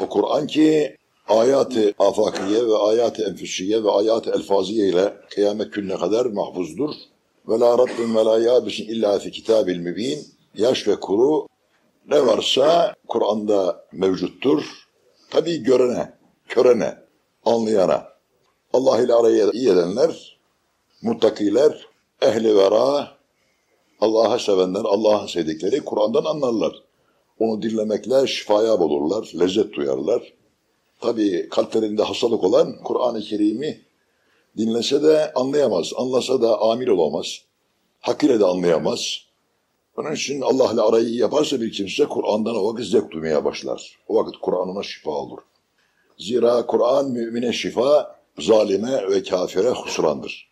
O Kur'an ki ayat-ı afakiye ve ayat-ı enfüsiye ve ayat-ı elfaziye ile kıyamet gününe kadar mahfuzdur. Ve la rabbin ve la yabisin illa fi kitabil mübin. Yaş ve kuru ne varsa Kur'an'da mevcuttur. Tabi görene, körene, anlayana. Allah ile arayı iyi edenler, muttakiler, ehli vera, Allah'a sevenler, Allah'ı sevdikleri Kur'an'dan anlarlar. Onu dinlemekle şifaya bulurlar, lezzet duyarlar. Tabi kalplerinde hastalık olan Kur'an-ı Kerim'i dinlese de anlayamaz, anlasa da amil olamaz, hakkıyla de anlayamaz. Onun için Allah ile arayı yaparsa bir kimse Kur'an'dan o vakit zevk duymaya başlar. O vakit Kur'an'ına şifa olur. Zira Kur'an mümine şifa, zalime ve kafire husrandır.